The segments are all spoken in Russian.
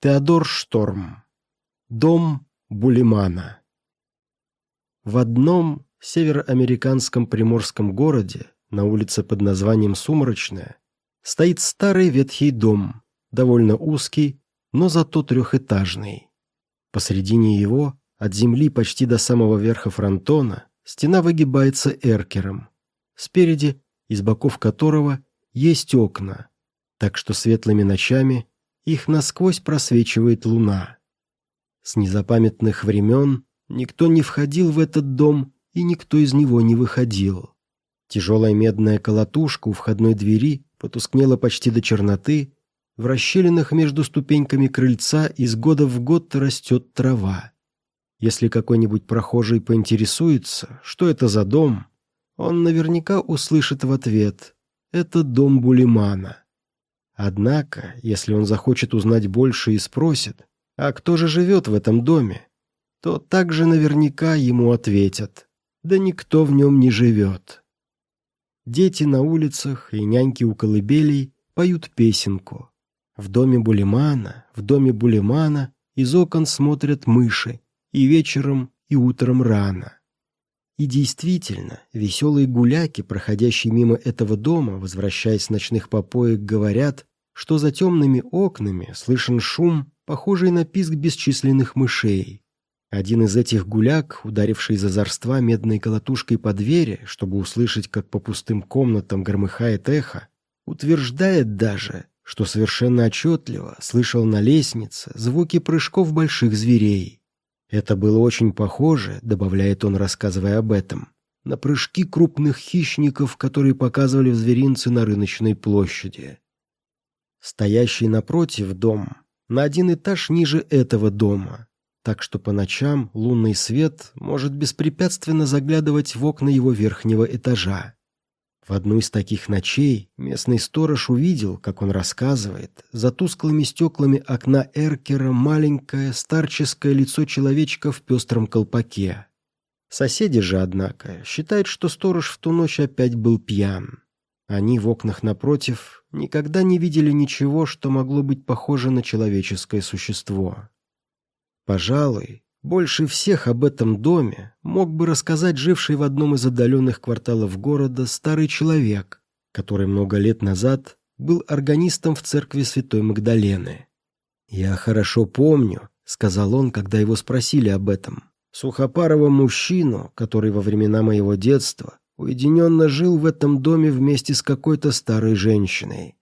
Теодор Шторм. Дом Булимана. В одном североамериканском приморском городе, на улице под названием Сумрачная, стоит старый ветхий дом, довольно узкий, но зато трехэтажный. Посредине его, от земли почти до самого верха фронтона, стена выгибается эркером, спереди, из боков которого, есть окна, так что светлыми ночами их насквозь просвечивает луна. С незапамятных времен никто не входил в этот дом, и никто из него не выходил. Тяжелая медная колотушка у входной двери потускнела почти до черноты, в расщелинах между ступеньками крыльца из года в год растет трава. Если какой-нибудь прохожий поинтересуется, что это за дом, он наверняка услышит в ответ «Это дом Булимана». Однако, если он захочет узнать больше и спросит, а кто же живет в этом доме, то также наверняка ему ответят, да никто в нем не живет. Дети на улицах и няньки у колыбелей поют песенку. В доме Булимана, в доме Булимана из окон смотрят мыши, и вечером, и утром рано. И действительно, веселые гуляки, проходящие мимо этого дома, возвращаясь с ночных попоек, говорят, что за темными окнами слышен шум, похожий на писк бесчисленных мышей. Один из этих гуляк, ударивший из озорства медной колотушкой по двери, чтобы услышать, как по пустым комнатам громыхает эхо, утверждает даже, что совершенно отчетливо слышал на лестнице звуки прыжков больших зверей. Это было очень похоже, добавляет он, рассказывая об этом, на прыжки крупных хищников, которые показывали в зверинце на рыночной площади. Стоящий напротив дом на один этаж ниже этого дома, так что по ночам лунный свет может беспрепятственно заглядывать в окна его верхнего этажа. В одну из таких ночей местный сторож увидел, как он рассказывает, за тусклыми стеклами окна Эркера маленькое старческое лицо человечка в пестром колпаке. Соседи же, однако, считают, что сторож в ту ночь опять был пьян. Они в окнах напротив никогда не видели ничего, что могло быть похоже на человеческое существо. Пожалуй, больше всех об этом доме мог бы рассказать живший в одном из отдаленных кварталов города старый человек, который много лет назад был органистом в церкви Святой Магдалены. «Я хорошо помню», — сказал он, когда его спросили об этом, сухопарого мужчину, который во времена моего детства уединенно жил в этом доме вместе с какой-то старой женщиной.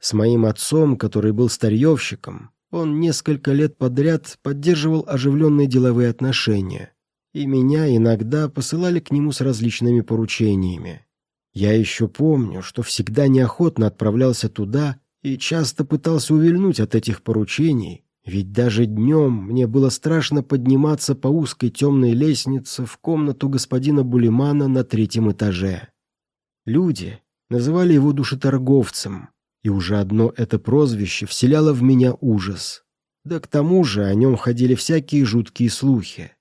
С моим отцом, который был старьевщиком, он несколько лет подряд поддерживал оживленные деловые отношения, и меня иногда посылали к нему с различными поручениями. Я еще помню, что всегда неохотно отправлялся туда и часто пытался увильнуть от этих поручений, ведь даже днем мне было страшно подниматься по узкой темной лестнице в комнату господина Булимана на третьем этаже. Люди называли его душеторговцем, и уже одно это прозвище вселяло в меня ужас. Да к тому же о нем ходили всякие жуткие слухи.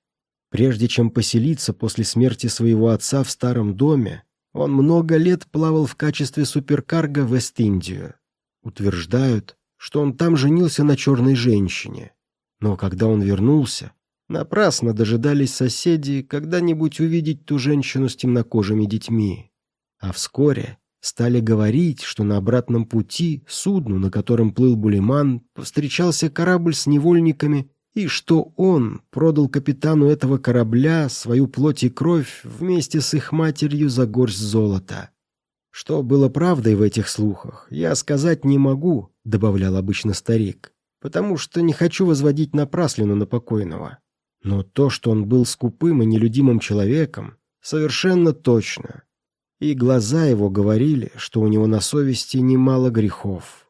Прежде чем поселиться после смерти своего отца в старом доме, он много лет плавал в качестве суперкарга в Вест-Индию. Утверждают, что он там женился на черной женщине. Но когда он вернулся, напрасно дожидались соседи когда-нибудь увидеть ту женщину с темнокожими детьми. А вскоре Стали говорить, что на обратном пути судну, на котором плыл Булиман, повстречался корабль с невольниками, и что он продал капитану этого корабля свою плоть и кровь вместе с их матерью за горсть золота. Что было правдой в этих слухах, я сказать не могу, добавлял обычно старик, потому что не хочу возводить напраслину на покойного. Но то, что он был скупым и нелюдимым человеком, совершенно точно и глаза его говорили, что у него на совести немало грехов.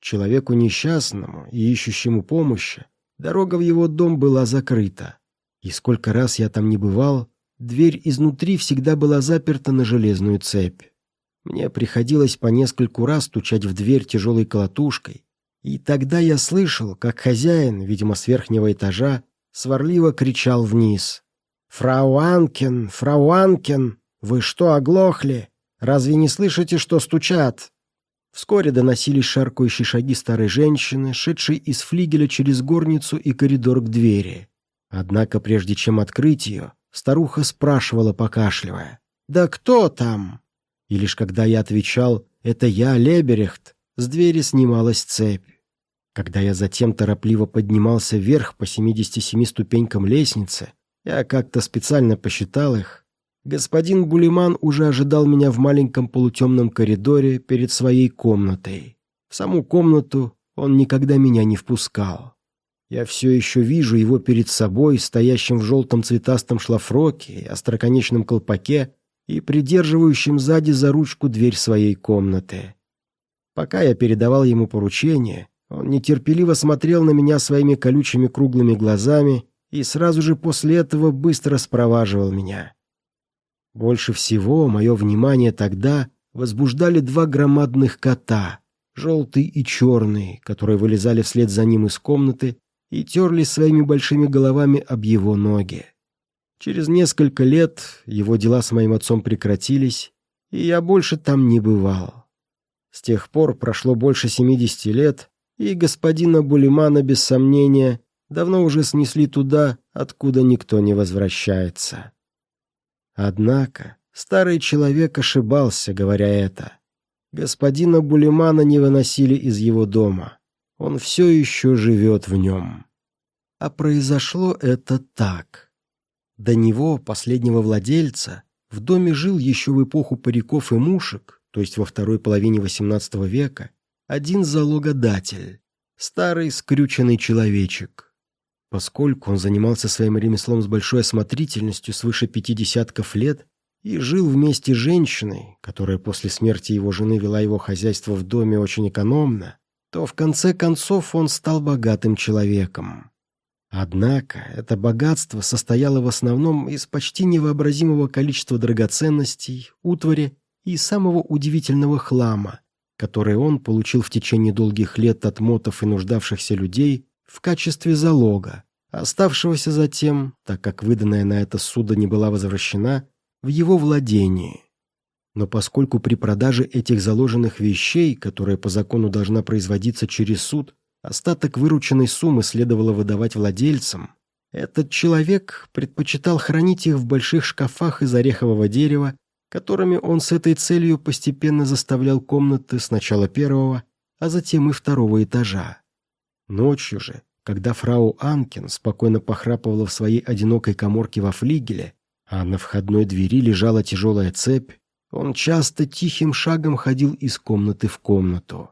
Человеку несчастному и ищущему помощи дорога в его дом была закрыта. И сколько раз я там не бывал, дверь изнутри всегда была заперта на железную цепь. Мне приходилось по нескольку раз стучать в дверь тяжелой колотушкой, и тогда я слышал, как хозяин, видимо, с верхнего этажа, сварливо кричал вниз. «Фрау Анкен! Фрау Анкен!» «Вы что, оглохли? Разве не слышите, что стучат?» Вскоре доносились шаркающие шаги старой женщины, шедшей из флигеля через горницу и коридор к двери. Однако, прежде чем открыть ее, старуха спрашивала, покашливая, «Да кто там?» И лишь когда я отвечал «Это я, Леберехт», с двери снималась цепь. Когда я затем торопливо поднимался вверх по 77 ступенькам лестницы, я как-то специально посчитал их, Господин Булиман уже ожидал меня в маленьком полутемном коридоре перед своей комнатой. В саму комнату он никогда меня не впускал. Я все еще вижу его перед собой, стоящим в желтом цветастом шлафроке и остроконечном колпаке и придерживающим сзади за ручку дверь своей комнаты. Пока я передавал ему поручение, он нетерпеливо смотрел на меня своими колючими круглыми глазами и сразу же после этого быстро спроваживал меня. Больше всего мое внимание тогда возбуждали два громадных кота, желтый и черный, которые вылезали вслед за ним из комнаты и терли своими большими головами об его ноги. Через несколько лет его дела с моим отцом прекратились, и я больше там не бывал. С тех пор прошло больше семидесяти лет, и господина Булимана, без сомнения, давно уже снесли туда, откуда никто не возвращается. Однако старый человек ошибался, говоря это. Господина Булимана не выносили из его дома. Он все еще живет в нем. А произошло это так. До него, последнего владельца, в доме жил еще в эпоху париков и мушек, то есть во второй половине XVIII века, один залогодатель, старый скрюченный человечек. Поскольку он занимался своим ремеслом с большой осмотрительностью свыше пяти десятков лет и жил вместе с женщиной, которая после смерти его жены вела его хозяйство в доме очень экономно, то в конце концов он стал богатым человеком. Однако это богатство состояло в основном из почти невообразимого количества драгоценностей, утвари и самого удивительного хлама, который он получил в течение долгих лет от мотов и нуждавшихся людей в качестве залога, оставшегося затем, так как выданная на это суда не была возвращена, в его владении. Но поскольку при продаже этих заложенных вещей, которая по закону должна производиться через суд, остаток вырученной суммы следовало выдавать владельцам, этот человек предпочитал хранить их в больших шкафах из орехового дерева, которыми он с этой целью постепенно заставлял комнаты сначала первого, а затем и второго этажа. Ночью же, когда фрау Анкин спокойно похрапывала в своей одинокой коморке во флигеле, а на входной двери лежала тяжелая цепь, он часто тихим шагом ходил из комнаты в комнату.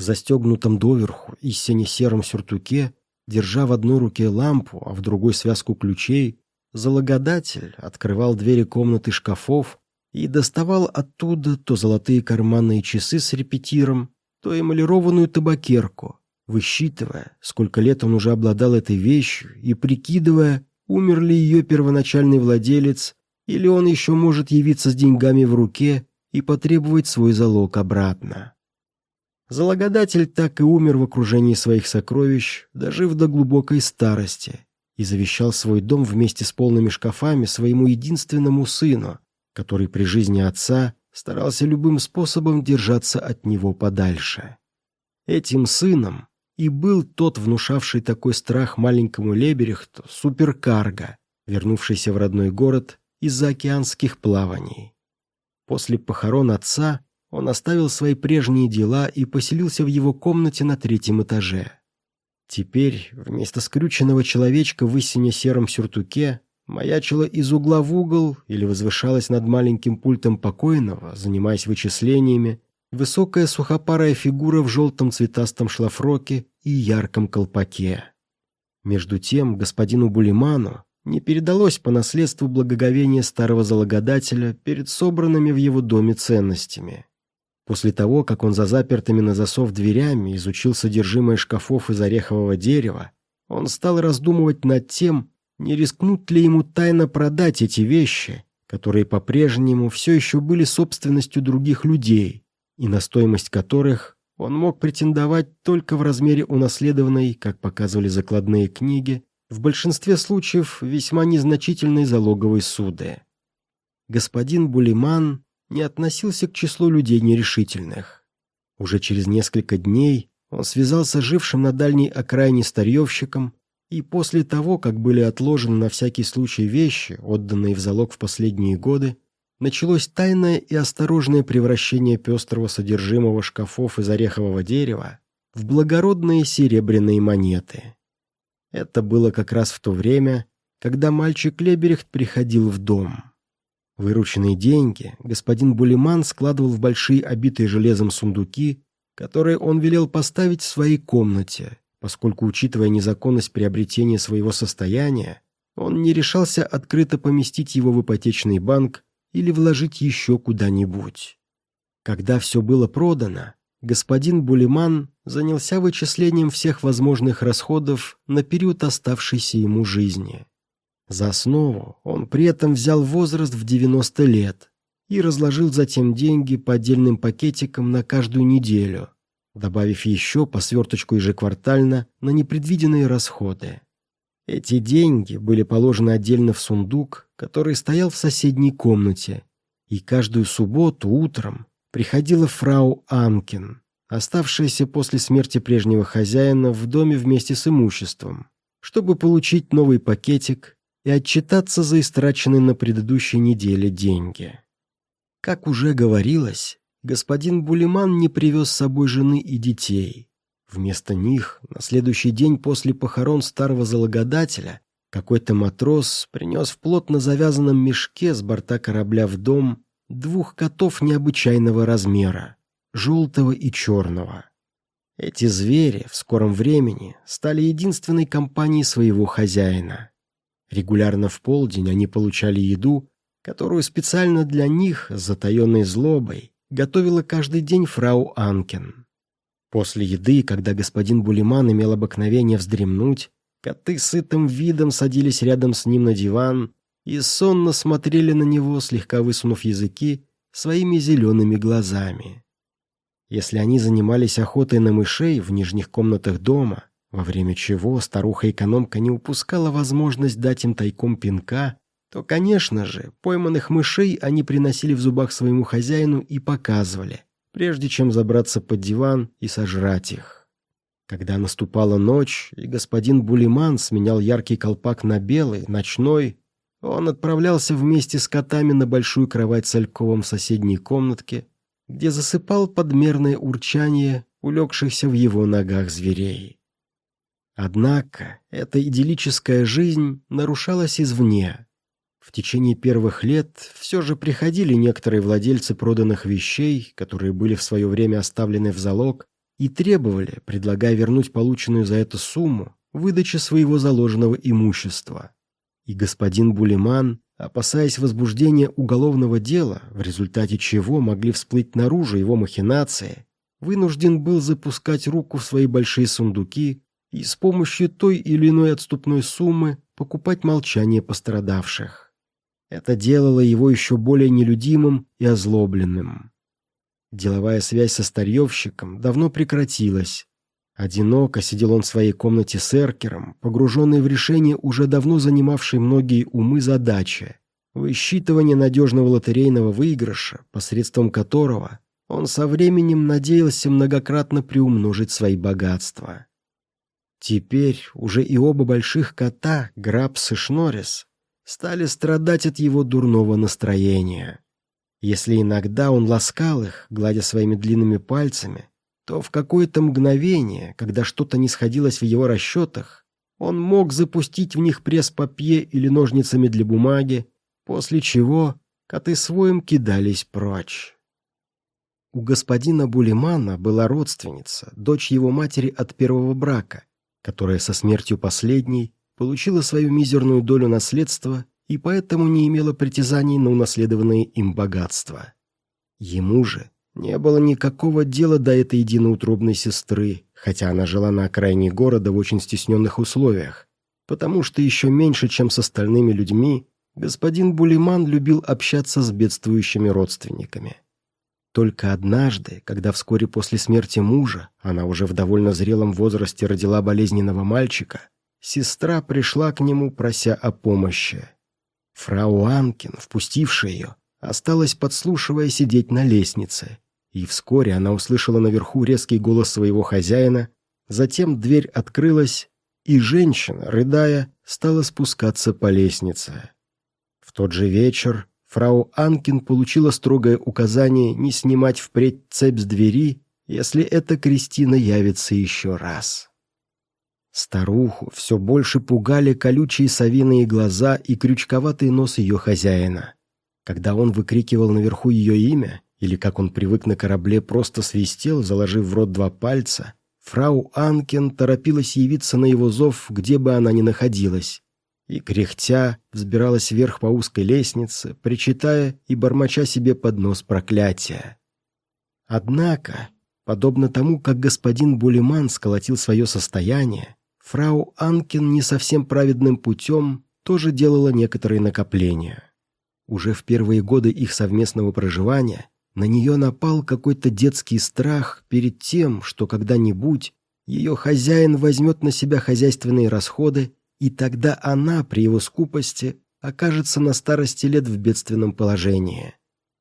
В застегнутом доверху и сине-сером сюртуке, держа в одной руке лампу, а в другой связку ключей, залогодатель открывал двери комнаты шкафов и доставал оттуда то золотые карманные часы с репетиром, то эмалированную табакерку, высчитывая, сколько лет он уже обладал этой вещью, и прикидывая, умер ли ее первоначальный владелец, или он еще может явиться с деньгами в руке и потребовать свой залог обратно. Залогодатель так и умер в окружении своих сокровищ, дожив до глубокой старости, и завещал свой дом вместе с полными шкафами своему единственному сыну, который при жизни отца старался любым способом держаться от него подальше. Этим сыном и был тот, внушавший такой страх маленькому Леберехту, суперкарго, вернувшийся в родной город из-за океанских плаваний. После похорон отца он оставил свои прежние дела и поселился в его комнате на третьем этаже. Теперь вместо скрюченного человечка в истине сером сюртуке маячила из угла в угол или возвышалась над маленьким пультом покойного, занимаясь вычислениями, высокая сухопарая фигура в желтом цветастом шлафроке и ярком колпаке. Между тем господину Булиману не передалось по наследству благоговение старого залогодателя перед собранными в его доме ценностями. После того, как он за запертыми на засов дверями изучил содержимое шкафов из орехового дерева, он стал раздумывать над тем, не рискнут ли ему тайно продать эти вещи, которые по-прежнему все еще были собственностью других людей, и на стоимость которых он мог претендовать только в размере унаследованной, как показывали закладные книги, в большинстве случаев весьма незначительной залоговой суды. Господин Булиман не относился к числу людей нерешительных. Уже через несколько дней он связался с жившим на дальней окраине старьевщиком, и после того, как были отложены на всякий случай вещи, отданные в залог в последние годы, началось тайное и осторожное превращение пестрого содержимого шкафов из орехового дерева в благородные серебряные монеты. Это было как раз в то время, когда мальчик Леберехт приходил в дом. Вырученные деньги господин Булиман складывал в большие обитые железом сундуки, которые он велел поставить в своей комнате, поскольку, учитывая незаконность приобретения своего состояния, он не решался открыто поместить его в ипотечный банк или вложить еще куда-нибудь. Когда все было продано, господин Булиман занялся вычислением всех возможных расходов на период оставшейся ему жизни. За основу он при этом взял возраст в 90 лет и разложил затем деньги по отдельным пакетикам на каждую неделю, добавив еще по сверточку ежеквартально на непредвиденные расходы. Эти деньги были положены отдельно в сундук, который стоял в соседней комнате, и каждую субботу утром приходила фрау Анкин, оставшаяся после смерти прежнего хозяина в доме вместе с имуществом, чтобы получить новый пакетик и отчитаться за истраченные на предыдущей неделе деньги. Как уже говорилось, господин Булиман не привез с собой жены и детей. Вместо них на следующий день после похорон старого залогодателя какой-то матрос принес в плотно завязанном мешке с борта корабля в дом двух котов необычайного размера, желтого и черного. Эти звери в скором времени стали единственной компанией своего хозяина. Регулярно в полдень они получали еду, которую специально для них, с затаенной злобой, готовила каждый день фрау Анкен. После еды, когда господин Булиман имел обыкновение вздремнуть, коты сытым видом садились рядом с ним на диван и сонно смотрели на него, слегка высунув языки, своими зелеными глазами. Если они занимались охотой на мышей в нижних комнатах дома, во время чего старуха-экономка не упускала возможность дать им тайком пинка, то, конечно же, пойманных мышей они приносили в зубах своему хозяину и показывали, прежде чем забраться под диван и сожрать их. Когда наступала ночь, и господин Булиман сменял яркий колпак на белый, ночной, он отправлялся вместе с котами на большую кровать с альковом в соседней комнатке, где засыпал подмерное урчание улегшихся в его ногах зверей. Однако эта идиллическая жизнь нарушалась извне. В течение первых лет все же приходили некоторые владельцы проданных вещей, которые были в свое время оставлены в залог, и требовали, предлагая вернуть полученную за это сумму, выдачи своего заложенного имущества. И господин Булиман, опасаясь возбуждения уголовного дела, в результате чего могли всплыть наружу его махинации, вынужден был запускать руку в свои большие сундуки и с помощью той или иной отступной суммы покупать молчание пострадавших. Это делало его еще более нелюдимым и озлобленным. Деловая связь со старьевщиком давно прекратилась. Одиноко сидел он в своей комнате с эркером, погруженный в решение уже давно занимавшей многие умы задачи — высчитывание надежного лотерейного выигрыша, посредством которого он со временем надеялся многократно приумножить свои богатства. Теперь уже и оба больших кота, Грабс и Шнорис, стали страдать от его дурного настроения. Если иногда он ласкал их, гладя своими длинными пальцами, то в какое-то мгновение, когда что-то не сходилось в его расчетах, он мог запустить в них пресс-папье или ножницами для бумаги, после чего коты своим кидались прочь. У господина Булимана была родственница, дочь его матери от первого брака, которая со смертью последней получила свою мизерную долю наследства и поэтому не имела притязаний на унаследованные им богатства. Ему же не было никакого дела до этой единоутробной сестры, хотя она жила на окраине города в очень стесненных условиях, потому что еще меньше, чем с остальными людьми, господин Булиман любил общаться с бедствующими родственниками. Только однажды, когда вскоре после смерти мужа она уже в довольно зрелом возрасте родила болезненного мальчика, сестра пришла к нему, прося о помощи. Фрау Анкин, впустившая ее, осталась подслушивая сидеть на лестнице, и вскоре она услышала наверху резкий голос своего хозяина, затем дверь открылась, и женщина, рыдая, стала спускаться по лестнице. В тот же вечер фрау Анкин получила строгое указание не снимать впредь цепь с двери, если эта Кристина явится еще раз. Старуху все больше пугали колючие совиные глаза и крючковатый нос ее хозяина. Когда он выкрикивал наверху ее имя, или, как он привык на корабле, просто свистел, заложив в рот два пальца, фрау Анкен торопилась явиться на его зов, где бы она ни находилась, и, кряхтя, взбиралась вверх по узкой лестнице, причитая и бормоча себе под нос проклятия. Однако, подобно тому, как господин Булиман сколотил свое состояние, фрау Анкин не совсем праведным путем тоже делала некоторые накопления. Уже в первые годы их совместного проживания на нее напал какой-то детский страх перед тем, что когда-нибудь ее хозяин возьмет на себя хозяйственные расходы, и тогда она, при его скупости, окажется на старости лет в бедственном положении.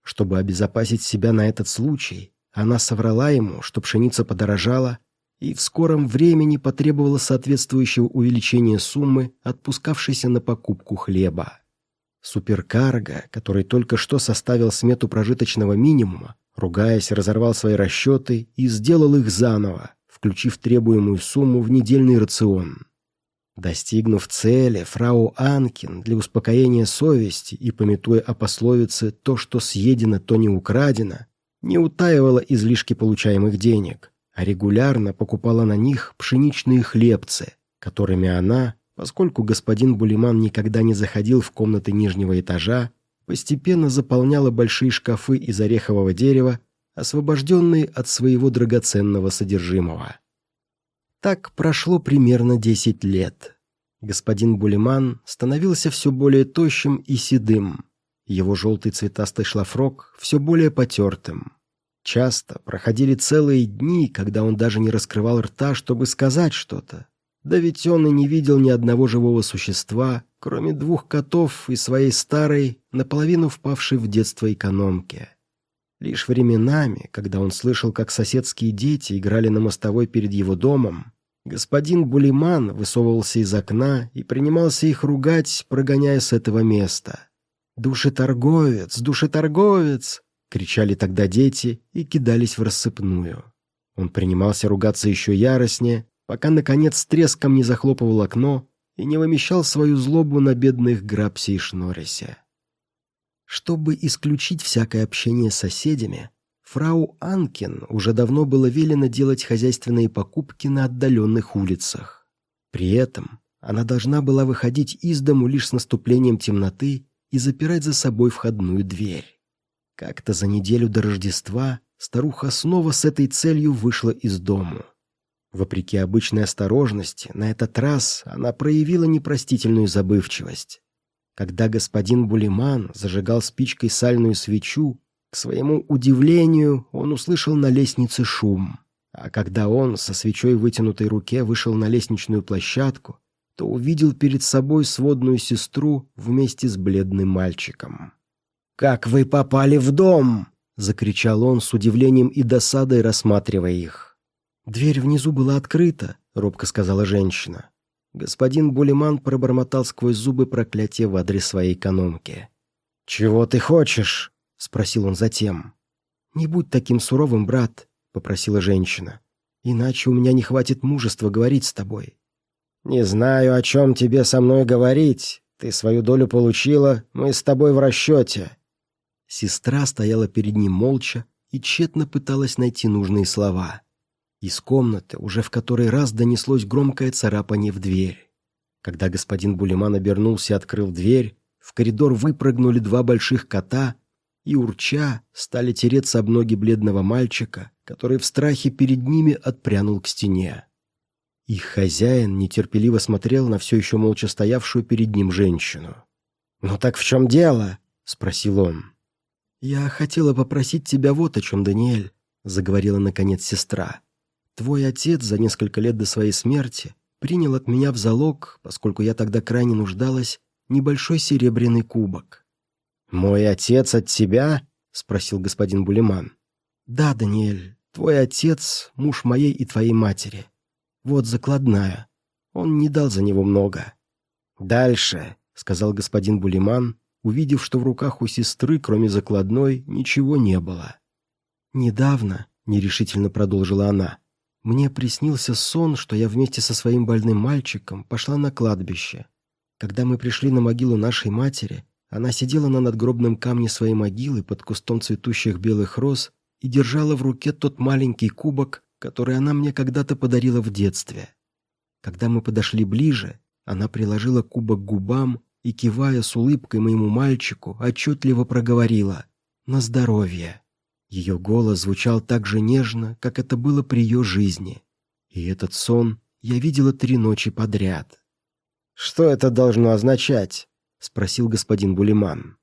Чтобы обезопасить себя на этот случай, она соврала ему, что пшеница подорожала, и в скором времени потребовала соответствующего увеличения суммы, отпускавшейся на покупку хлеба. Суперкарго, который только что составил смету прожиточного минимума, ругаясь, разорвал свои расчеты и сделал их заново, включив требуемую сумму в недельный рацион. Достигнув цели, фрау Анкин для успокоения совести и пометуя о пословице «то, что съедено, то не украдено», не утаивала излишки получаемых денег, а регулярно покупала на них пшеничные хлебцы, которыми она Поскольку господин Булиман никогда не заходил в комнаты нижнего этажа, постепенно заполняла большие шкафы из орехового дерева, освобожденные от своего драгоценного содержимого. Так прошло примерно десять лет. Господин Булиман становился все более тощим и седым. Его желтый цветастый шлафрок все более потертым. Часто проходили целые дни, когда он даже не раскрывал рта, чтобы сказать что-то. Да ведь он и не видел ни одного живого существа, кроме двух котов и своей старой, наполовину впавшей в детство экономки. Лишь временами, когда он слышал, как соседские дети играли на мостовой перед его домом, господин Булиман высовывался из окна и принимался их ругать, прогоняя с этого места. «Душеторговец! Душеторговец!» — кричали тогда дети и кидались в рассыпную. Он принимался ругаться еще яростнее, пока, наконец, с треском не захлопывал окно и не вымещал свою злобу на бедных Грапсе и Шнорисе. Чтобы исключить всякое общение с соседями, фрау Анкин уже давно было велено делать хозяйственные покупки на отдаленных улицах. При этом она должна была выходить из дому лишь с наступлением темноты и запирать за собой входную дверь. Как-то за неделю до Рождества старуха снова с этой целью вышла из дому. Вопреки обычной осторожности, на этот раз она проявила непростительную забывчивость. Когда господин Булиман зажигал спичкой сальную свечу, к своему удивлению он услышал на лестнице шум. А когда он со свечой в вытянутой руке вышел на лестничную площадку, то увидел перед собой сводную сестру вместе с бледным мальчиком. «Как вы попали в дом?» — закричал он с удивлением и досадой, рассматривая их. «Дверь внизу была открыта», — робко сказала женщина. Господин Булиман пробормотал сквозь зубы проклятие в адрес своей экономки. «Чего ты хочешь?» — спросил он затем. «Не будь таким суровым, брат», — попросила женщина. «Иначе у меня не хватит мужества говорить с тобой». «Не знаю, о чем тебе со мной говорить. Ты свою долю получила, мы с тобой в расчете». Сестра стояла перед ним молча и тщетно пыталась найти нужные слова. Из комнаты уже в который раз донеслось громкое царапание в дверь. Когда господин Булиман обернулся и открыл дверь, в коридор выпрыгнули два больших кота и, урча, стали тереться об ноги бледного мальчика, который в страхе перед ними отпрянул к стене. Их хозяин нетерпеливо смотрел на все еще молча стоявшую перед ним женщину. «Ну так в чем дело?» — спросил он. «Я хотела попросить тебя вот о чем, Даниэль», — заговорила наконец сестра. Твой отец за несколько лет до своей смерти принял от меня в залог, поскольку я тогда крайне нуждалась, небольшой серебряный кубок. «Мой отец от тебя?» — спросил господин Булиман. «Да, Даниэль, твой отец — муж моей и твоей матери. Вот закладная. Он не дал за него много». «Дальше», — сказал господин Булиман, увидев, что в руках у сестры, кроме закладной, ничего не было. «Недавно», — нерешительно продолжила она, — «мне приснился сон, что я вместе со своим больным мальчиком пошла на кладбище. Когда мы пришли на могилу нашей матери, она сидела на надгробном камне своей могилы под кустом цветущих белых роз и держала в руке тот маленький кубок, который она мне когда-то подарила в детстве. Когда мы подошли ближе, она приложила кубок к губам и, кивая с улыбкой моему мальчику, отчетливо проговорила «На здоровье». Ее голос звучал так же нежно, как это было при ее жизни. И этот сон я видела три ночи подряд. «Что это должно означать?» — спросил господин Булиман.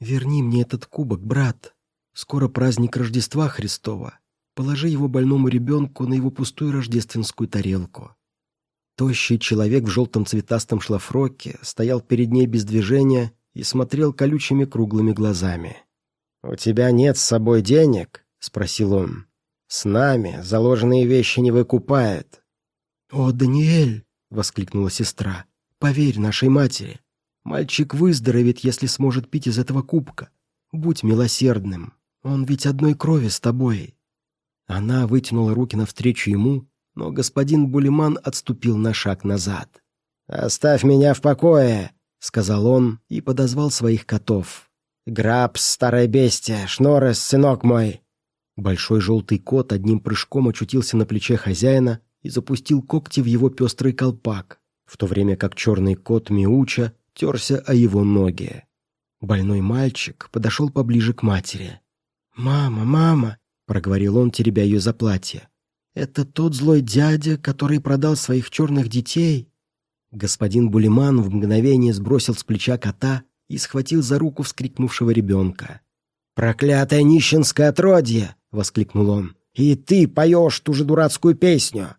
«Верни мне этот кубок, брат. Скоро праздник Рождества Христова. Положи его больному ребенку на его пустую рождественскую тарелку. Тощий человек в желтом цветастом шлафроке стоял перед ней без движения и смотрел колючими круглыми глазами. «У тебя нет с собой денег?» — спросил он. «С нами заложенные вещи не выкупает». «О, Даниэль!» — воскликнула сестра. «Поверь нашей матери. Мальчик выздоровеет, если сможет пить из этого кубка. Будь милосердным. Он ведь одной крови с тобой». Она вытянула руки навстречу ему, но господин Булиман отступил на шаг назад. «Оставь меня в покое», — сказал он и подозвал своих котов. «Грабс, старое бестия, Шнорес, сынок мой». Большой желтый кот одним прыжком очутился на плече хозяина и запустил когти в его пестрый колпак, в то время как черный кот Миуча терся о его ноги. Больной мальчик подошел поближе к матери. «Мама, мама!» — проговорил он, теребя ее за платье. «Это тот злой дядя, который продал своих черных детей?» Господин Булиман в мгновение сбросил с плеча кота и схватил за руку вскрикнувшего ребенка. «Проклятое нищенское отродье!» — воскликнул он. «И ты поешь ту же дурацкую песню!»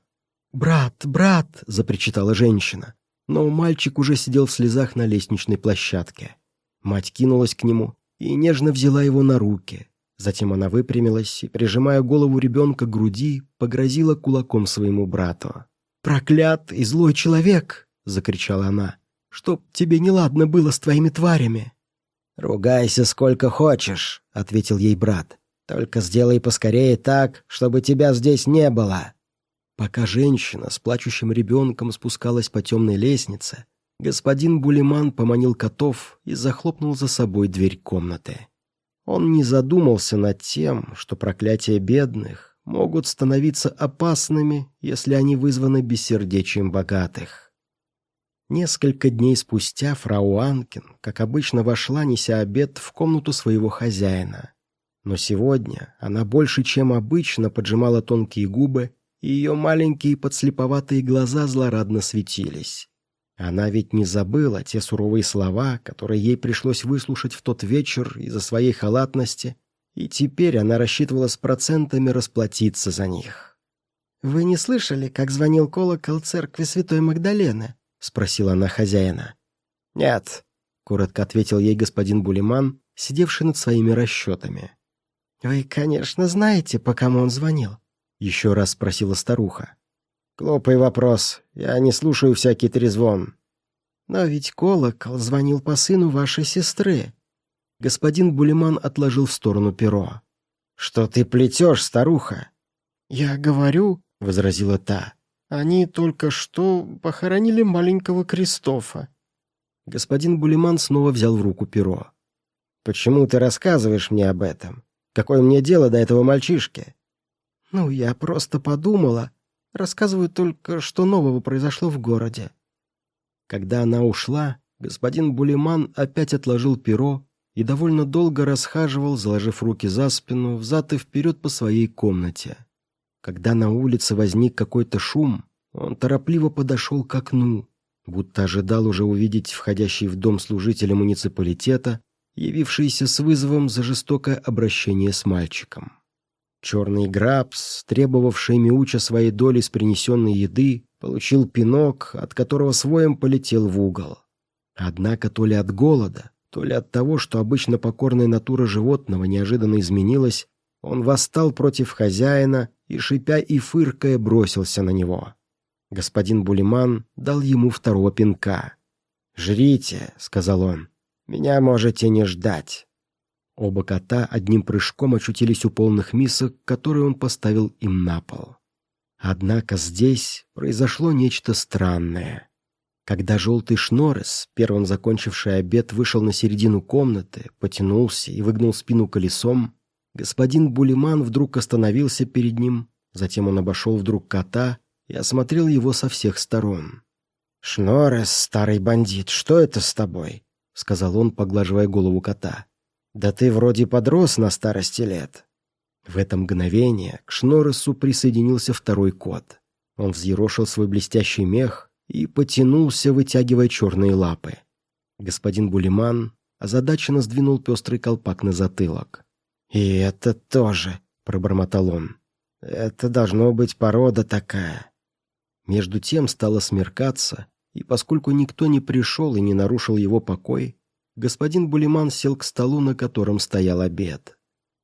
«Брат, брат!» — запричитала женщина. Но мальчик уже сидел в слезах на лестничной площадке. Мать кинулась к нему и нежно взяла его на руки. Затем она выпрямилась и, прижимая голову ребенка к груди, погрозила кулаком своему брату. «Проклят и злой человек!» — закричала она. «Чтоб тебе неладно было с твоими тварями!» «Ругайся сколько хочешь», — ответил ей брат. «Только сделай поскорее так, чтобы тебя здесь не было». Пока женщина с плачущим ребенком спускалась по темной лестнице, господин Булиман поманил котов и захлопнул за собой дверь комнаты. Он не задумался над тем, что проклятия бедных могут становиться опасными, если они вызваны бессердечием богатых. Несколько дней спустя фрау Анкин, как обычно, вошла, неся обед, в комнату своего хозяина. Но сегодня она больше, чем обычно, поджимала тонкие губы, ее маленькие подслеповатые глаза злорадно светились. Она ведь не забыла те суровые слова, которые ей пришлось выслушать в тот вечер из-за своей халатности, и теперь она рассчитывала с процентами расплатиться за них. «Вы не слышали, как звонил колокол церкви Святой Магдалены?» — спросила она хозяина. «Нет», — коротко ответил ей господин Булиман, сидевший над своими расчетами. «Вы, конечно, знаете, по кому он звонил?» — еще раз спросила старуха. «Глупый вопрос. Я не слушаю всякий трезвон». «Но ведь колокол звонил по сыну вашей сестры». Господин Булиман отложил в сторону перо. «Что ты плетешь, старуха?» «Я говорю», — возразила та, — «они только что похоронили маленького Кристофа». Господин Булиман снова взял в руку перо. «Почему ты рассказываешь мне об этом? Какое мне дело до этого мальчишки?» «Ну, я просто подумала», Рассказывают только, что нового произошло в городе. Когда она ушла, господин Булиман опять отложил перо и довольно долго расхаживал, заложив руки за спину, взад и вперед по своей комнате. Когда на улице возник какой-то шум, он торопливо подошел к окну, будто ожидал уже увидеть входящий в дом служителя муниципалитета, явившийся с вызовом за жестокое обращение с мальчиком. Черный Грабс, требовавший Миуча своей доли с принесенной еды, получил пинок, от которого своем полетел в угол. Однако то ли от голода, то ли от того, что обычно покорная натура животного неожиданно изменилась, он восстал против хозяина и, шипя и фыркая, бросился на него. Господин Булиман дал ему второго пинка. «Жрите», — сказал он, — «меня можете не ждать». Оба кота одним прыжком очутились у полных мисок, которые он поставил им на пол. Однако здесь произошло нечто странное. Когда желтый Шнорес, первым закончивший обед, вышел на середину комнаты, потянулся и выгнул спину колесом, господин Булиман вдруг остановился перед ним, затем он обошел вдруг кота и осмотрел его со всех сторон. «Шнорес, старый бандит, что это с тобой?» — сказал он, поглаживая голову кота. «Да ты вроде подрос на старости лет». В это мгновение к Шноресу присоединился второй кот. Он взъерошил свой блестящий мех и потянулся, вытягивая черные лапы. Господин Булиман озадаченно сдвинул пестрый колпак на затылок. «И это тоже», — пробормотал он. «Это должно быть порода такая». Между тем стало смеркаться, и поскольку никто не пришел и не нарушил его покой, господин Булиман сел к столу, на котором стоял обед.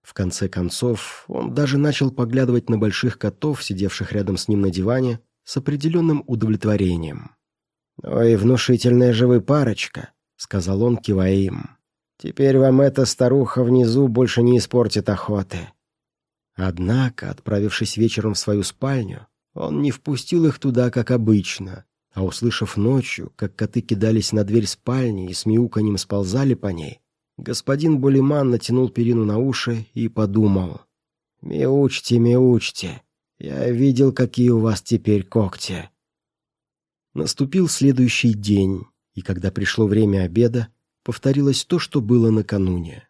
В конце концов, он даже начал поглядывать на больших котов, сидевших рядом с ним на диване, с определенным удовлетворением. «Ой, внушительная же вы парочка», — сказал он, кивая им. «Теперь вам эта старуха внизу больше не испортит охоты». Однако, отправившись вечером в свою спальню, он не впустил их туда, как обычно, а услышав ночью, как коты кидались на дверь спальни и с мяуканьем сползали по ней, господин Булиман натянул перину на уши и подумал. «Мяучьте, мяучьте, я видел, какие у вас теперь когти». Наступил следующий день, и когда пришло время обеда, повторилось то, что было накануне.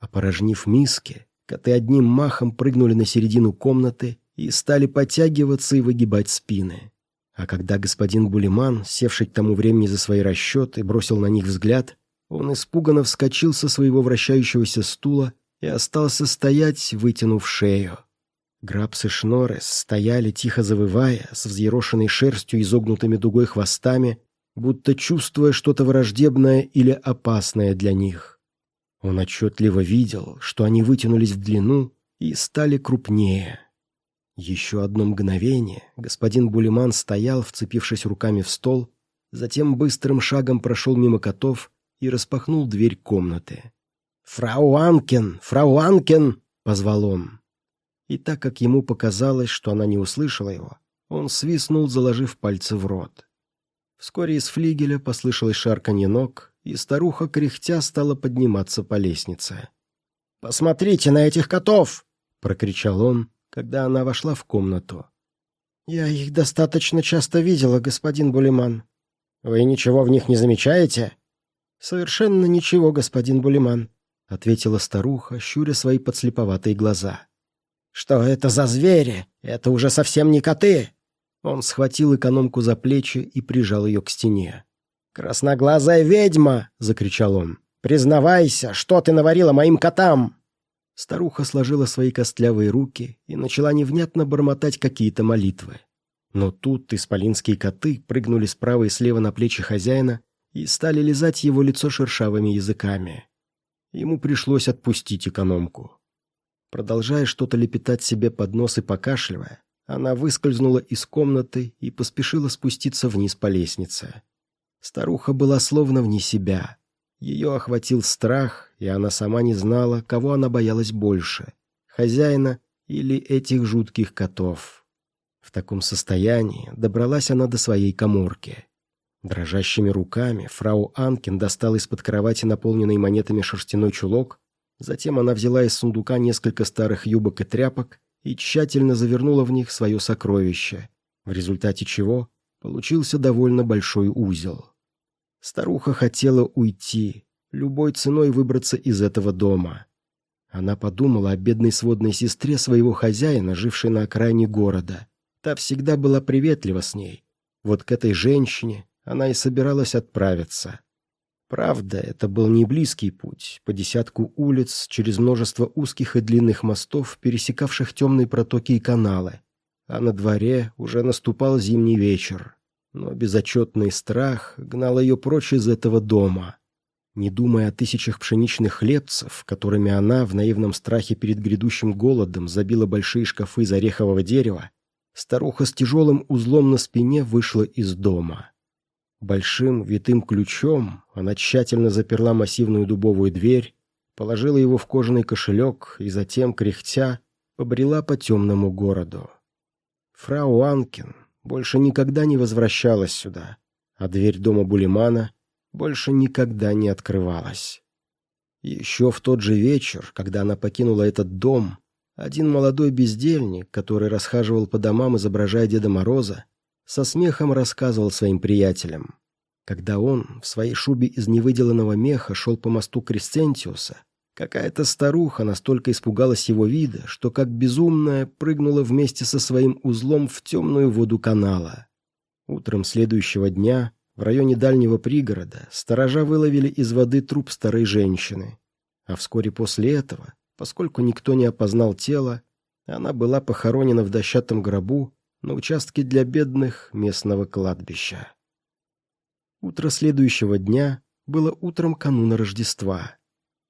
Опорожнив миски, коты одним махом прыгнули на середину комнаты и стали подтягиваться и выгибать спины. А когда господин Булиман, севший к тому времени за свои расчеты, бросил на них взгляд, он испуганно вскочил со своего вращающегося стула и остался стоять, вытянув шею. Грабс и Шнорес стояли, тихо завывая, с взъерошенной шерстью и изогнутыми дугой хвостами, будто чувствуя что-то враждебное или опасное для них. Он отчетливо видел, что они вытянулись в длину и стали крупнее. Еще одно мгновение господин Булиман стоял, вцепившись руками в стол, затем быстрым шагом прошел мимо котов и распахнул дверь комнаты. «Фрау Анкен! Фрау Анкен!» — позвал он. И так как ему показалось, что она не услышала его, он свистнул, заложив пальцы в рот. Вскоре из флигеля послышалось шарканье ног, и старуха, кряхтя, стала подниматься по лестнице. «Посмотрите на этих котов!» — прокричал он, когда она вошла в комнату. «Я их достаточно часто видела, господин Булиман. Вы ничего в них не замечаете?» «Совершенно ничего, господин Булиман», — ответила старуха, щуря свои подслеповатые глаза. «Что это за звери? Это уже совсем не коты!» Он схватил экономку за плечи и прижал ее к стене. «Красноглазая ведьма!» — закричал он. «Признавайся, что ты наварила моим котам!» Старуха сложила свои костлявые руки и начала невнятно бормотать какие-то молитвы. Но тут исполинские коты прыгнули справа и слева на плечи хозяина и стали лизать его лицо шершавыми языками. Ему пришлось отпустить экономку. Продолжая что-то лепетать себе под нос и покашливая, она выскользнула из комнаты и поспешила спуститься вниз по лестнице. Старуха была словно вне себя. Ее охватил страх, и она сама не знала, кого она боялась больше — хозяина или этих жутких котов. В таком состоянии добралась она до своей коморки. Дрожащими руками фрау Анкин достала из-под кровати наполненный монетами шерстяной чулок, затем она взяла из сундука несколько старых юбок и тряпок и тщательно завернула в них свое сокровище, в результате чего получился довольно большой узел. Старуха хотела уйти, любой ценой выбраться из этого дома. Она подумала о бедной сводной сестре своего хозяина, жившей на окраине города. Та всегда была приветлива с ней. Вот к этой женщине она и собиралась отправиться. Правда, это был не близкий путь, по десятку улиц, через множество узких и длинных мостов, пересекавших темные протоки и каналы. А на дворе уже наступал зимний вечер но безотчетный страх гнал ее прочь из этого дома. Не думая о тысячах пшеничных хлебцев, которыми она в наивном страхе перед грядущим голодом забила большие шкафы из орехового дерева, старуха с тяжелым узлом на спине вышла из дома. Большим витым ключом она тщательно заперла массивную дубовую дверь, положила его в кожаный кошелек и затем, кряхтя, побрела по темному городу. Фрау Анкин больше никогда не возвращалась сюда, а дверь дома Булимана больше никогда не открывалась. Еще в тот же вечер, когда она покинула этот дом, один молодой бездельник, который расхаживал по домам, изображая Деда Мороза, со смехом рассказывал своим приятелям. Когда он в своей шубе из невыделанного меха шел по мосту Кресцентиуса, какая-то старуха настолько испугалась его вида, что как безумная прыгнула вместе со своим узлом в темную воду канала. Утром следующего дня в районе дальнего пригорода сторожа выловили из воды труп старой женщины. А вскоре после этого, поскольку никто не опознал тело, она была похоронена в дощатом гробу на участке для бедных местного кладбища. Утро следующего дня было утром кануна Рождества.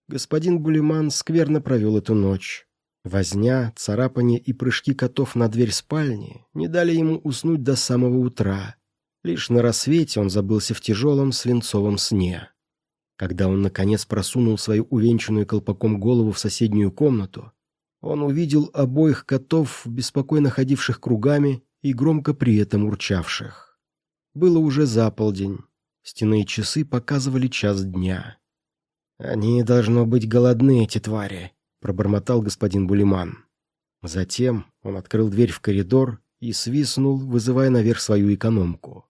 Господин Булиман скверно провел эту ночь. Возня, царапание и прыжки котов на дверь спальни не дали ему уснуть до самого утра. Лишь на рассвете он забылся в тяжелом свинцовом сне. Когда он, наконец, просунул свою увенчанную колпаком голову в соседнюю комнату, он увидел обоих котов, беспокойно ходивших кругами и громко при этом урчавших. Было уже заполдень. Стенные часы показывали час дня. «Они, должно быть, голодны, эти твари», — пробормотал господин Булиман. Затем он открыл дверь в коридор и свистнул, вызывая наверх свою экономку.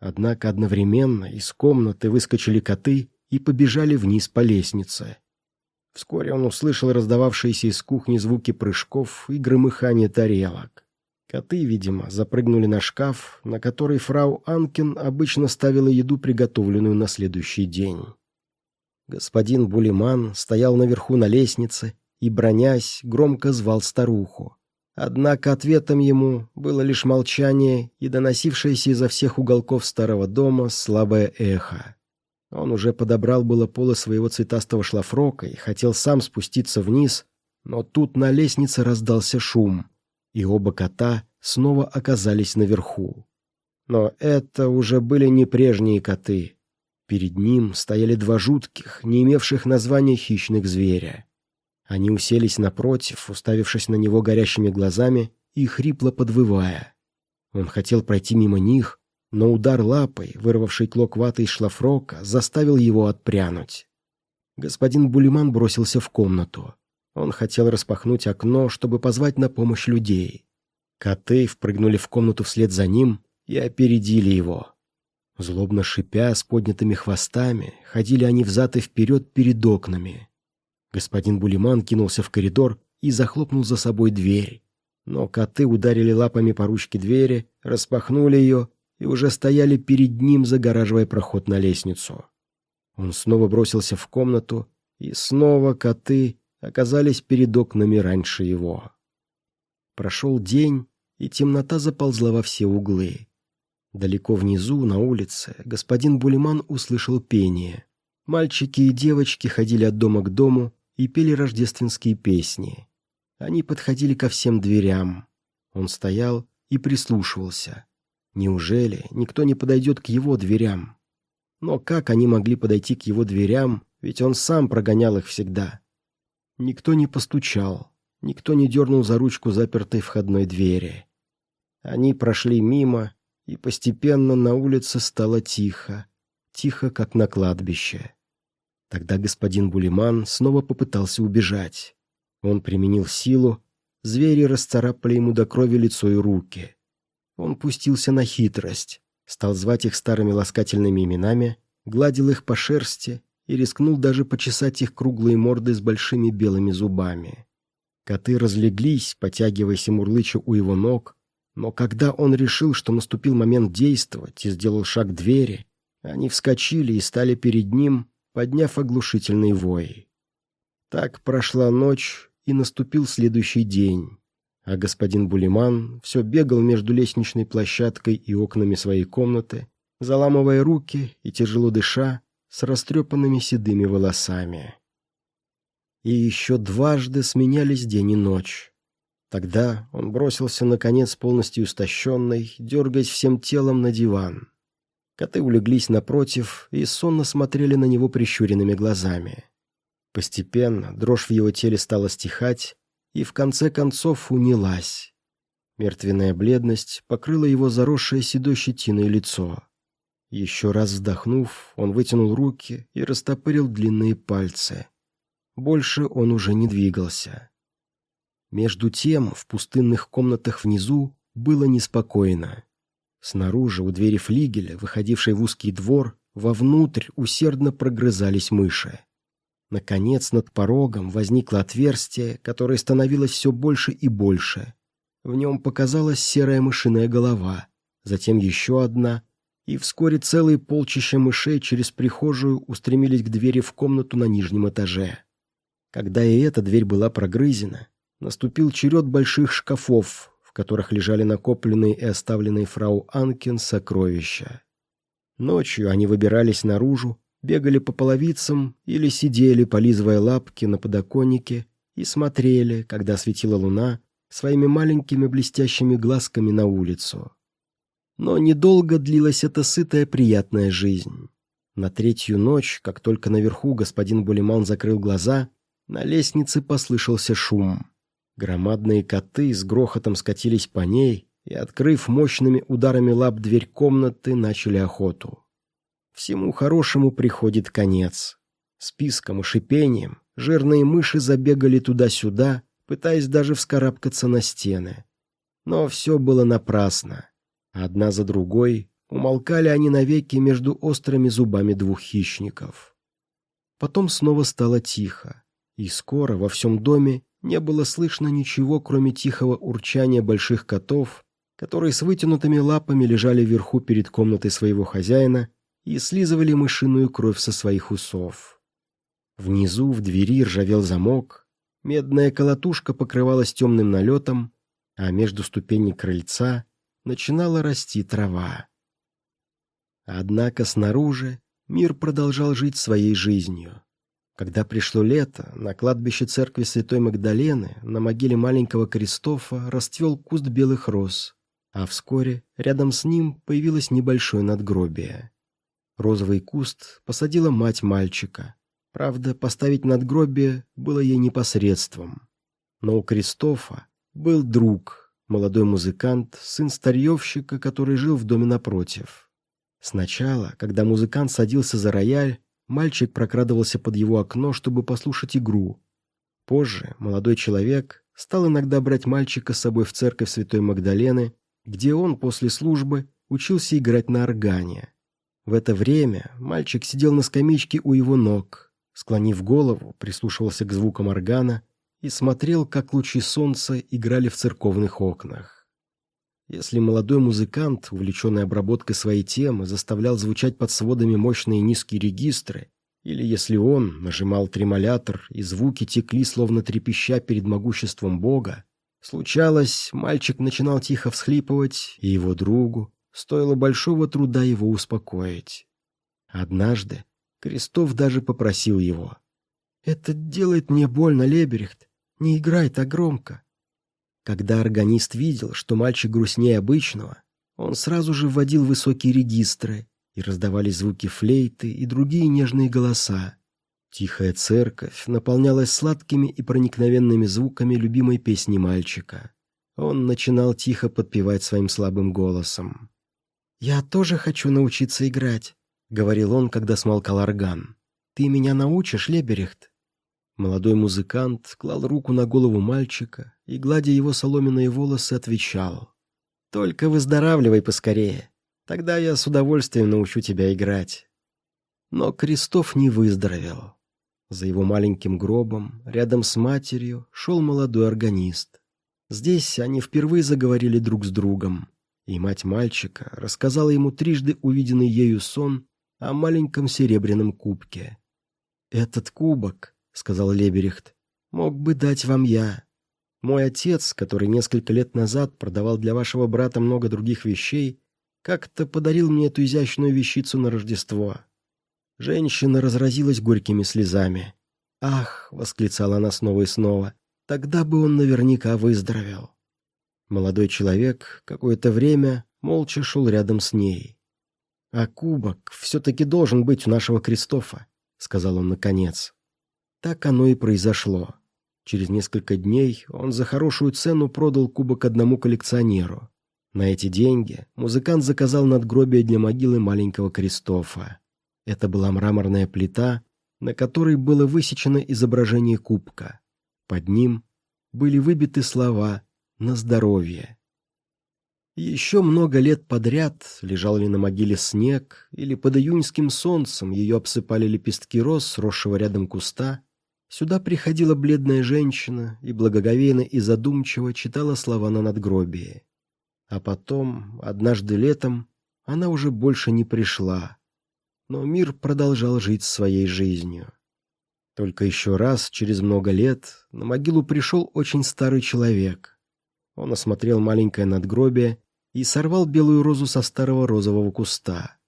Однако одновременно из комнаты выскочили коты и побежали вниз по лестнице. Вскоре он услышал раздававшиеся из кухни звуки прыжков и громыхание тарелок. Коты, видимо, запрыгнули на шкаф, на который фрау Анкин обычно ставила еду, приготовленную на следующий день. Господин Булиман стоял наверху на лестнице и, бронясь, громко звал старуху. Однако ответом ему было лишь молчание и доносившееся изо всех уголков старого дома слабое эхо. Он уже подобрал было полы своего цветастого шлафрока и хотел сам спуститься вниз, но тут на лестнице раздался шум, и оба кота снова оказались наверху. Но это уже были не прежние коты. Перед ним стояли два жутких, не имевших названия хищных зверя. Они уселись напротив, уставившись на него горящими глазами и хрипло подвывая. Он хотел пройти мимо них, но удар лапой, вырвавший клок ваты из шлафрока, заставил его отпрянуть. Господин Булиман бросился в комнату. Он хотел распахнуть окно, чтобы позвать на помощь людей. Коты впрыгнули в комнату вслед за ним и опередили его. Злобно шипя с поднятыми хвостами, ходили они взад и вперед перед окнами. Господин Булиман кинулся в коридор и захлопнул за собой дверь. Но коты ударили лапами по ручке двери, распахнули ее и уже стояли перед ним, загораживая проход на лестницу. Он снова бросился в комнату, и снова коты оказались перед окнами раньше его. Прошел день, и темнота заползла во все углы. Далеко внизу, на улице, господин Булиман услышал пение. Мальчики и девочки ходили от дома к дому, и пели рождественские песни. Они подходили ко всем дверям. Он стоял и прислушивался. Неужели никто не подойдет к его дверям? Но как они могли подойти к его дверям, ведь он сам прогонял их всегда? Никто не постучал, никто не дернул за ручку запертой входной двери. Они прошли мимо, и постепенно на улице стало тихо, тихо, как на кладбище. Тогда господин Булиман снова попытался убежать. Он применил силу, звери расцарапали ему до крови лицо и руки. Он пустился на хитрость, стал звать их старыми ласкательными именами, гладил их по шерсти и рискнул даже почесать их круглые морды с большими белыми зубами. Коты разлеглись, потягиваясь и мурлыча у его ног, но когда он решил, что наступил момент действовать и сделал шаг к двери, они вскочили и стали перед ним, подняв оглушительный вой. Так прошла ночь, и наступил следующий день, а господин Булиман все бегал между лестничной площадкой и окнами своей комнаты, заламывая руки и тяжело дыша, с растрепанными седыми волосами. И еще дважды сменялись день и ночь. Тогда он бросился, наконец, полностью истощенный, дергаясь всем телом на диван. Коты улеглись напротив и сонно смотрели на него прищуренными глазами. Постепенно дрожь в его теле стала стихать и в конце концов унялась. Мертвенная бледность покрыла его заросшее седой щетиной лицо. Еще раз вздохнув, он вытянул руки и растопырил длинные пальцы. Больше он уже не двигался. Между тем, в пустынных комнатах внизу было неспокойно. Снаружи, у двери флигеля, выходившей в узкий двор, вовнутрь усердно прогрызались мыши. Наконец, над порогом возникло отверстие, которое становилось все больше и больше. В нем показалась серая мышиная голова, затем еще одна, и вскоре целые полчища мышей через прихожую устремились к двери в комнату на нижнем этаже. Когда и эта дверь была прогрызена, наступил черед больших шкафов, в которых лежали накопленные и оставленные фрау Анкин сокровища. Ночью они выбирались наружу, бегали по половицам или сидели, полизывая лапки на подоконнике, и смотрели, когда светила луна, своими маленькими блестящими глазками на улицу. Но недолго длилась эта сытая приятная жизнь. На третью ночь, как только наверху господин Булиман закрыл глаза, на лестнице послышался шум. Громадные коты с грохотом скатились по ней и, открыв мощными ударами лап дверь комнаты, начали охоту. Всему хорошему приходит конец. Списком и шипением жирные мыши забегали туда-сюда, пытаясь даже вскарабкаться на стены. Но все было напрасно. Одна за другой умолкали они навеки между острыми зубами двух хищников. Потом снова стало тихо, и скоро во всем доме не было слышно ничего, кроме тихого урчания больших котов, которые с вытянутыми лапами лежали вверху перед комнатой своего хозяина и слизывали мышиную кровь со своих усов. Внизу в двери ржавел замок, медная колотушка покрывалась темным налетом, а между ступеней крыльца начинала расти трава. Однако снаружи мир продолжал жить своей жизнью. Когда пришло лето, на кладбище церкви Святой Магдалены на могиле маленького Кристофа расцвел куст белых роз, а вскоре рядом с ним появилось небольшое надгробие. Розовый куст посадила мать мальчика. Правда, поставить надгробие было ей непосредством. Но у Кристофа был друг, молодой музыкант, сын старьевщика, который жил в доме напротив. Сначала, когда музыкант садился за рояль, мальчик прокрадывался под его окно, чтобы послушать игру. Позже молодой человек стал иногда брать мальчика с собой в церковь Святой Магдалены, где он после службы учился играть на органе. В это время мальчик сидел на скамеечке у его ног, склонив голову, прислушивался к звукам органа и смотрел, как лучи солнца играли в церковных окнах. Если молодой музыкант, увлеченный обработкой своей темы, заставлял звучать под сводами мощные низкие регистры, или если он нажимал тремолятор, и звуки текли, словно трепеща перед могуществом Бога, случалось, мальчик начинал тихо всхлипывать, и его другу, Стоило большого труда его успокоить. Однажды Крестов даже попросил его. «Это делает мне больно, Леберехт. Не играй так громко». Когда органист видел, что мальчик грустнее обычного, он сразу же вводил высокие регистры, и раздавались звуки флейты и другие нежные голоса. Тихая церковь наполнялась сладкими и проникновенными звуками любимой песни мальчика. Он начинал тихо подпевать своим слабым голосом. «Я тоже хочу научиться играть», — говорил он, когда смолкал орган. «Ты меня научишь, Леберехт?» Молодой музыкант клал руку на голову мальчика и, гладя его соломенные волосы, отвечал. «Только выздоравливай поскорее. Тогда я с удовольствием научу тебя играть». Но Крестов не выздоровел. За его маленьким гробом, рядом с матерью, шел молодой органист. Здесь они впервые заговорили друг с другом. И мать мальчика рассказала ему трижды увиденный ею сон о маленьком серебряном кубке. «Этот кубок, — сказал Леберехт, — мог бы дать вам я. Мой отец, который несколько лет назад продавал для вашего брата много других вещей, как-то подарил мне эту изящную вещицу на Рождество. Женщина разразилась горькими слезами. «Ах!» — восклицала она снова и снова. «Тогда бы он наверняка выздоровел». Молодой человек какое-то время молча шел рядом с ней. «А кубок все-таки должен быть у нашего Кристофа», — сказал он наконец. Так оно и произошло. Через несколько дней он за хорошую цену продал кубок одному коллекционеру. На эти деньги музыкант заказал надгробие для могилы маленького Кристофа. Это была мраморная плита, на которой было высечено изображение кубка. Под ним были выбиты слова «На здоровье». Еще много лет подряд лежал ли на могиле снег, или под июньским солнцем ее обсыпали лепестки роз, росшего рядом куста, сюда приходила бледная женщина и благоговейно и задумчиво читала слова на надгробии. А потом, однажды летом, она уже больше не пришла, но мир продолжал жить своей жизнью. Только еще раз, через много лет, на могилу пришел очень старый человек. Он осмотрел маленькое надгробие и сорвал белую розу со старого розового куста.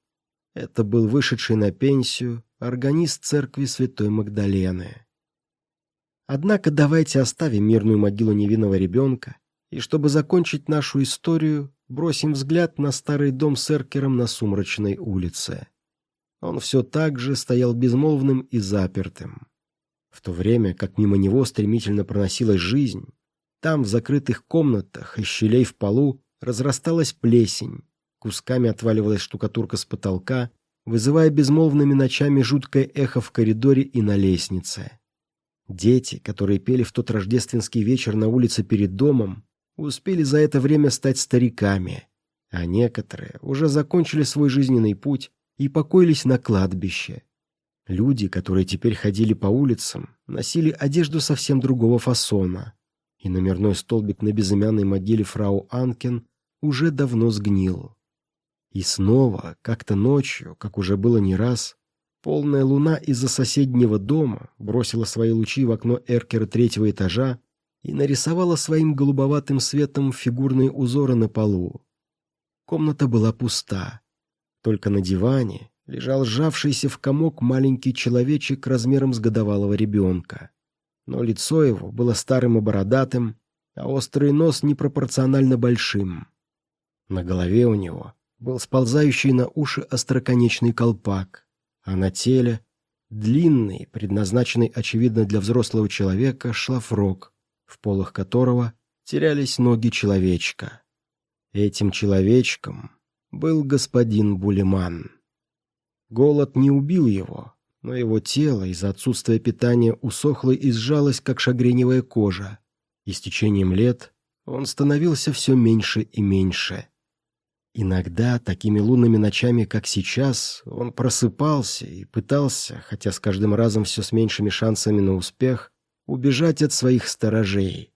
Это был вышедший на пенсию органист церкви Святой Магдалены. Однако давайте оставим мирную могилу невинного ребенка, и чтобы закончить нашу историю, бросим взгляд на старый дом с эркером на Сумрачной улице. Он все так же стоял безмолвным и запертым. В то время, как мимо него стремительно проносилась жизнь, там, в закрытых комнатах и щелей в полу, разрасталась плесень, кусками отваливалась штукатурка с потолка, вызывая безмолвными ночами жуткое эхо в коридоре и на лестнице. Дети, которые пели в тот рождественский вечер на улице перед домом, успели за это время стать стариками, а некоторые уже закончили свой жизненный путь и покоились на кладбище. Люди, которые теперь ходили по улицам, носили одежду совсем другого фасона, и номерной столбик на безымянной могиле фрау Анкен уже давно сгнил. И снова, как-то ночью, как уже было не раз, полная луна из-за соседнего дома бросила свои лучи в окно эркера третьего этажа и нарисовала своим голубоватым светом фигурные узоры на полу. Комната была пуста. Только на диване лежал сжавшийся в комок маленький человечек размером с годовалого ребенка. Но лицо его было старым и бородатым, а острый нос непропорционально большим. На голове у него был сползающий на уши остроконечный колпак, а на теле — длинный, предназначенный, очевидно, для взрослого человека, шлафрок, в полах которого терялись ноги человечка. Этим человечком был господин Булиман. Голод не убил его, но его тело из-за отсутствия питания усохло и сжалось, как шагреневая кожа, и с течением лет он становился все меньше и меньше. Иногда, такими лунными ночами, как сейчас, он просыпался и пытался, хотя с каждым разом все с меньшими шансами на успех, убежать от своих сторожей.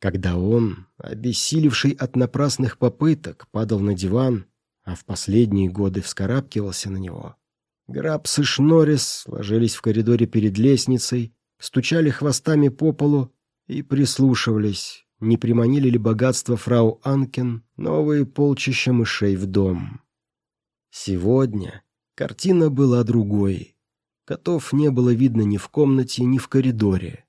Когда он, обессилевший от напрасных попыток, падал на диван, а в последние годы вскарабкивался на него. Грабс и Шнорис ложились в коридоре перед лестницей, стучали хвостами по полу и прислушивались, не приманили ли богатство фрау Анкен новые полчища мышей в дом. Сегодня картина была другой. Котов не было видно ни в комнате, ни в коридоре.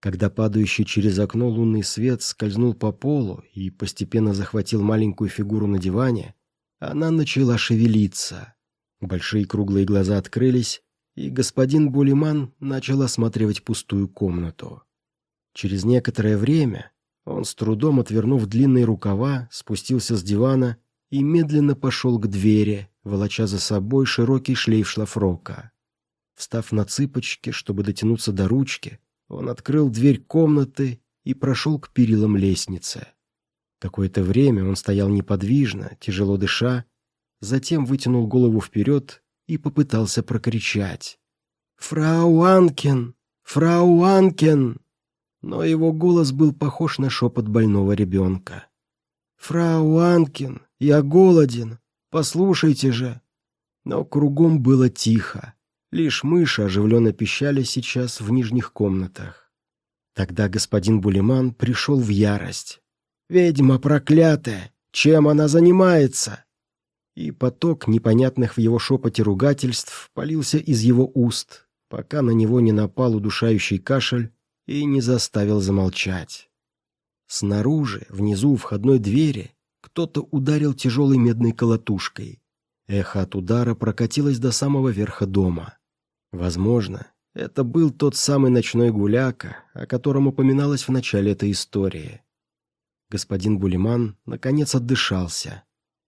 Когда падающий через окно лунный свет скользнул по полу и постепенно захватил маленькую фигуру на диване, она начала шевелиться. Большие круглые глаза открылись, и господин Булиман начал осматривать пустую комнату. Через некоторое время он, с трудом отвернув длинные рукава, спустился с дивана и медленно пошел к двери, волоча за собой широкий шлейф шлафрока. Встав на цыпочки, чтобы дотянуться до ручки, он открыл дверь комнаты и прошел к перилам лестницы. Какое-то время он стоял неподвижно, тяжело дыша, затем вытянул голову вперед и попытался прокричать. «Фрау Анкен! Фрау Анкен!» Но его голос был похож на шепот больного ребенка. «Фрау Анкен, я голоден! Послушайте же!» Но кругом было тихо. Лишь мыши оживленно пищали сейчас в нижних комнатах. Тогда господин Булиман пришел в ярость. «Ведьма проклятая! Чем она занимается?» и поток непонятных в его шепоте ругательств полился из его уст, пока на него не напал удушающий кашель и не заставил замолчать. Снаружи, внизу у входной двери, кто-то ударил тяжелой медной колотушкой. Эхо от удара прокатилось до самого верха дома. Возможно, это был тот самый ночной гуляка, о котором упоминалось в начале этой истории. Господин Булиман наконец отдышался.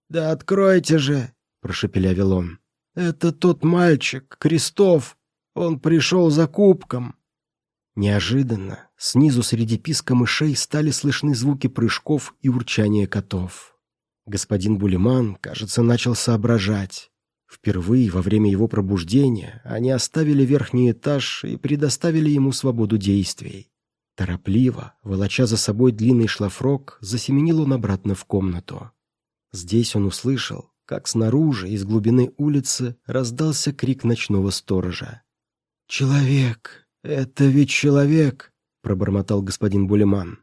«Да откройте же!» — прошепелявил он. «Это тот мальчик, Крестов. Он пришел за кубком». Неожиданно снизу среди писка мышей стали слышны звуки прыжков и урчания котов. Господин Булиман, кажется, начал соображать. Впервые во время его пробуждения они оставили верхний этаж и предоставили ему свободу действий. Торопливо, волоча за собой длинный шлафрок, засеменил он обратно в комнату. Здесь он услышал, как снаружи, из глубины улицы, раздался крик ночного сторожа. «Человек! «Это ведь человек», — пробормотал господин Булеман.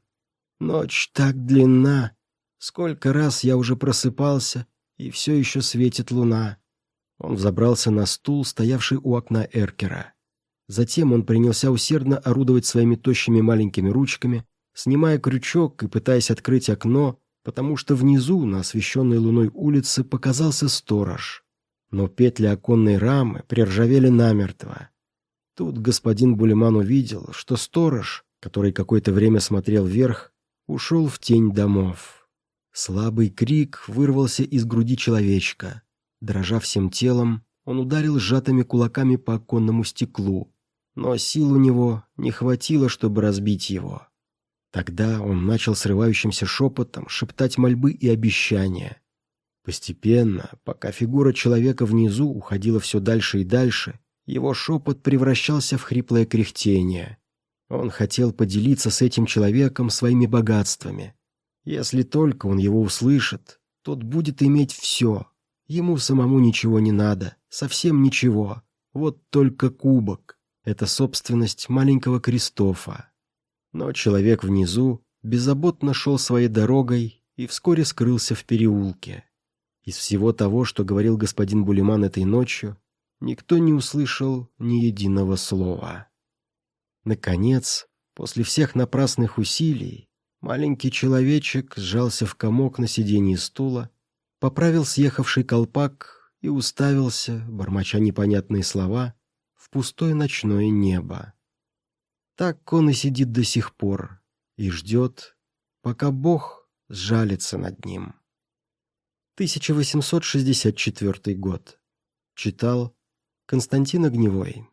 «Ночь так длинна. Сколько раз я уже просыпался, и все еще светит луна». Он взобрался на стул, стоявший у окна Эркера. Затем он принялся усердно орудовать своими тощими маленькими ручками, снимая крючок и пытаясь открыть окно, потому что внизу, на освещенной луной улице, показался сторож. Но петли оконной рамы приржавели намертво. Тут господин Булеман увидел, что сторож, который какое-то время смотрел вверх, ушел в тень домов. Слабый крик вырвался из груди человечка. Дрожа всем телом, он ударил сжатыми кулаками по оконному стеклу, но сил у него не хватило, чтобы разбить его. Тогда он начал срывающимся шепотом шептать мольбы и обещания. Постепенно, пока фигура человека внизу уходила все дальше и дальше, его шепот превращался в хриплое кряхтение. Он хотел поделиться с этим человеком своими богатствами. Если только он его услышит, тот будет иметь все. Ему самому ничего не надо, совсем ничего. Вот только кубок. Это собственность маленького Кристофа. Но человек внизу беззаботно шел своей дорогой и вскоре скрылся в переулке. Из всего того, что говорил господин Булиман этой ночью, никто не услышал ни единого слова. Наконец, после всех напрасных усилий, маленький человечек сжался в комок на сиденье стула, поправил съехавший колпак и уставился, бормоча непонятные слова, в пустое ночное небо. Так он и сидит до сих пор и ждет, пока Бог сжалится над ним. 1864 год. Читал Константин Огневой